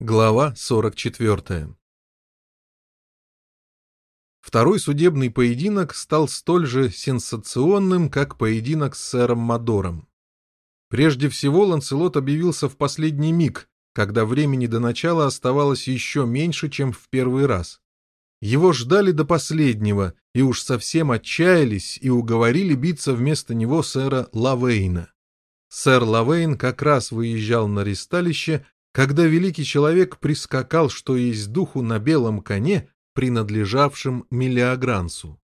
Глава 44 Второй судебный поединок стал столь же сенсационным, как поединок с сэром Мадором. Прежде всего Ланселот объявился в последний миг, когда времени до начала оставалось еще меньше, чем в первый раз. Его ждали до последнего, и уж совсем отчаялись и уговорили биться вместо него сэра Лавейна. Сэр Лавейн как раз выезжал на ристалище, когда великий человек прискакал, что есть духу на белом коне, принадлежавшем Мелиогрансу.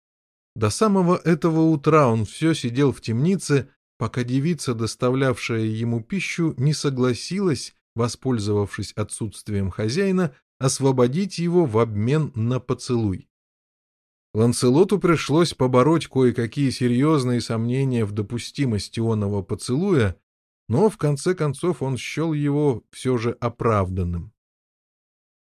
До самого этого утра он все сидел в темнице, пока девица, доставлявшая ему пищу, не согласилась, воспользовавшись отсутствием хозяина, освободить его в обмен на поцелуй. Ланселоту пришлось побороть кое-какие серьезные сомнения в допустимости оного поцелуя, но в конце концов он счел его все же оправданным.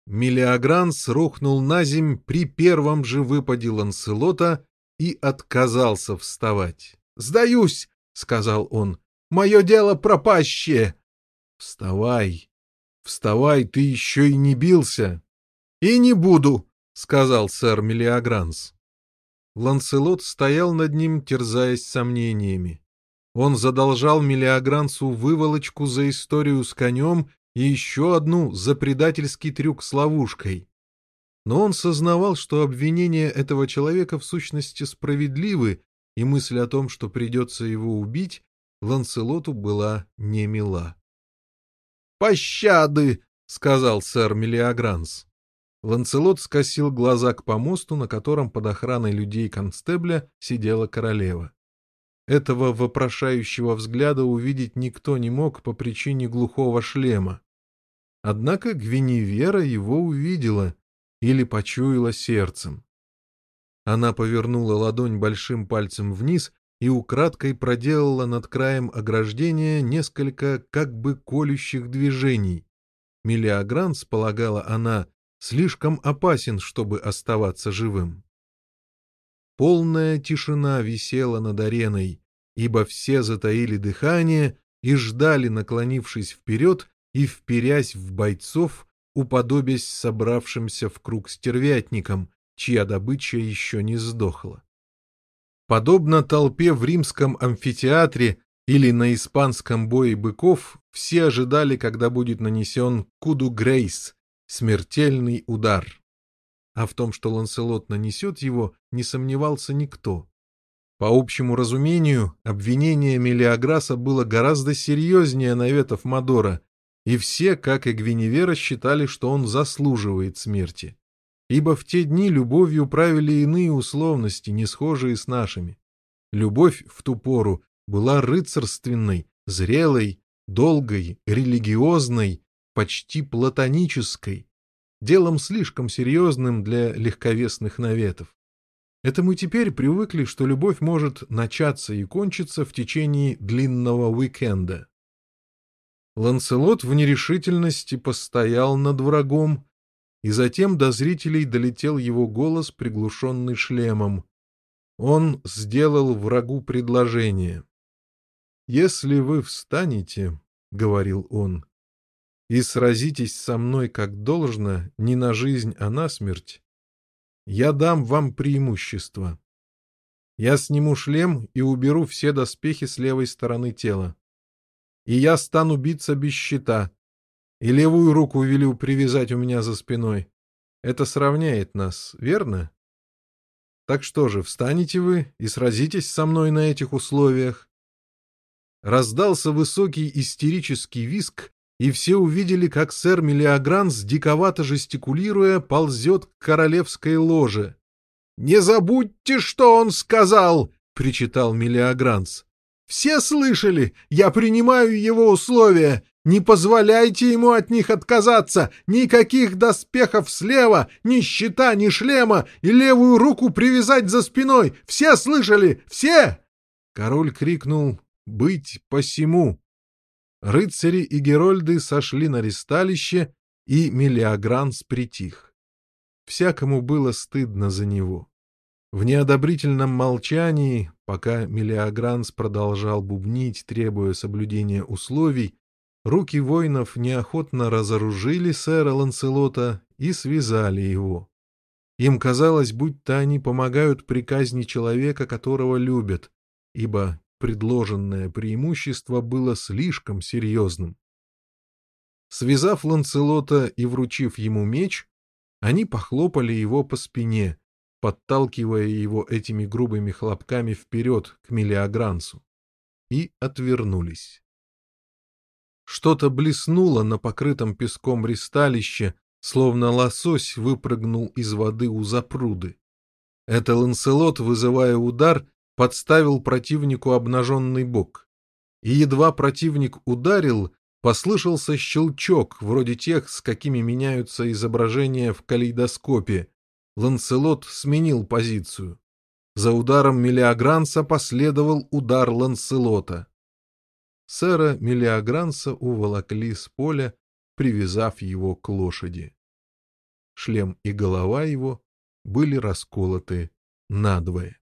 Мелиогранс рухнул на земь при первом же выпаде Ланселота и отказался вставать. «Сдаюсь!» — сказал он. «Мое дело пропащее!» «Вставай! Вставай, ты еще и не бился!» «И не буду!» — сказал сэр Мелиогранс. Ланселот стоял над ним, терзаясь сомнениями. Он задолжал Мелиогрансу выволочку за историю с конем и еще одну за предательский трюк с ловушкой. Но он сознавал, что обвинения этого человека в сущности справедливы, и мысль о том, что придется его убить, Ланселоту была не мила. «Пощады!» — сказал сэр Мелиогранс. Ланцелот скосил глаза к помосту, на котором под охраной людей констебля сидела королева. Этого вопрошающего взгляда увидеть никто не мог по причине глухого шлема. Однако Гвиневера его увидела или почуяла сердцем. Она повернула ладонь большим пальцем вниз и украдкой проделала над краем ограждения несколько как бы колющих движений. Мелиогранс, полагала она, слишком опасен, чтобы оставаться живым. Полная тишина висела над ареной, ибо все затаили дыхание и ждали, наклонившись вперед и вперясь в бойцов, уподобясь собравшимся в круг стервятникам, чья добыча еще не сдохла. Подобно толпе в римском амфитеатре или на испанском бое быков, все ожидали, когда будет нанесен куду грейс, смертельный удар. А в том, что Ланселот нанесет его, не сомневался никто. По общему разумению, обвинение Мелиограса было гораздо серьезнее наветов Мадора, и все, как и Гвиневера, считали, что он заслуживает смерти. Ибо в те дни любовью правили иные условности, не схожие с нашими. Любовь в ту пору была рыцарственной, зрелой, долгой, религиозной, почти платонической, делом слишком серьезным для легковесных наветов. Это мы теперь привыкли, что любовь может начаться и кончиться в течение длинного уикенда. Ланселот в нерешительности постоял над врагом, и затем до зрителей долетел его голос, приглушенный шлемом. Он сделал врагу предложение. «Если вы встанете, — говорил он, и сразитесь со мной как должно, не на жизнь, а на смерть, я дам вам преимущество. Я сниму шлем и уберу все доспехи с левой стороны тела. И я стану биться без щита, и левую руку велю привязать у меня за спиной. Это сравняет нас, верно? Так что же, встанете вы и сразитесь со мной на этих условиях? Раздался высокий истерический виск, и все увидели, как сэр Мелиогранс, диковато жестикулируя, ползет к королевской ложе. — Не забудьте, что он сказал! — причитал Мелиогранс. — Все слышали? Я принимаю его условия. Не позволяйте ему от них отказаться. Никаких доспехов слева, ни щита, ни шлема, и левую руку привязать за спиной. Все слышали? Все! Король крикнул «Быть посему!» Рыцари и герольды сошли на ристалище, и Мелиогранс притих. Всякому было стыдно за него. В неодобрительном молчании, пока Мелиогранс продолжал бубнить, требуя соблюдения условий, руки воинов неохотно разоружили сэра Ланселота и связали его. Им казалось, будто они помогают при казни человека, которого любят, ибо предложенное преимущество было слишком серьезным. Связав Ланцелота и вручив ему меч, они похлопали его по спине, подталкивая его этими грубыми хлопками вперед к Мелиогрансу, и отвернулись. Что-то блеснуло на покрытом песком ристалище, словно лосось выпрыгнул из воды у запруды. Это Ланселот, вызывая удар, подставил противнику обнаженный бок. И едва противник ударил, послышался щелчок, вроде тех, с какими меняются изображения в калейдоскопе. Ланселот сменил позицию. За ударом Мелиогранса последовал удар Ланселота. Сэра Мелиогранса уволокли с поля, привязав его к лошади. Шлем и голова его были расколоты надвое.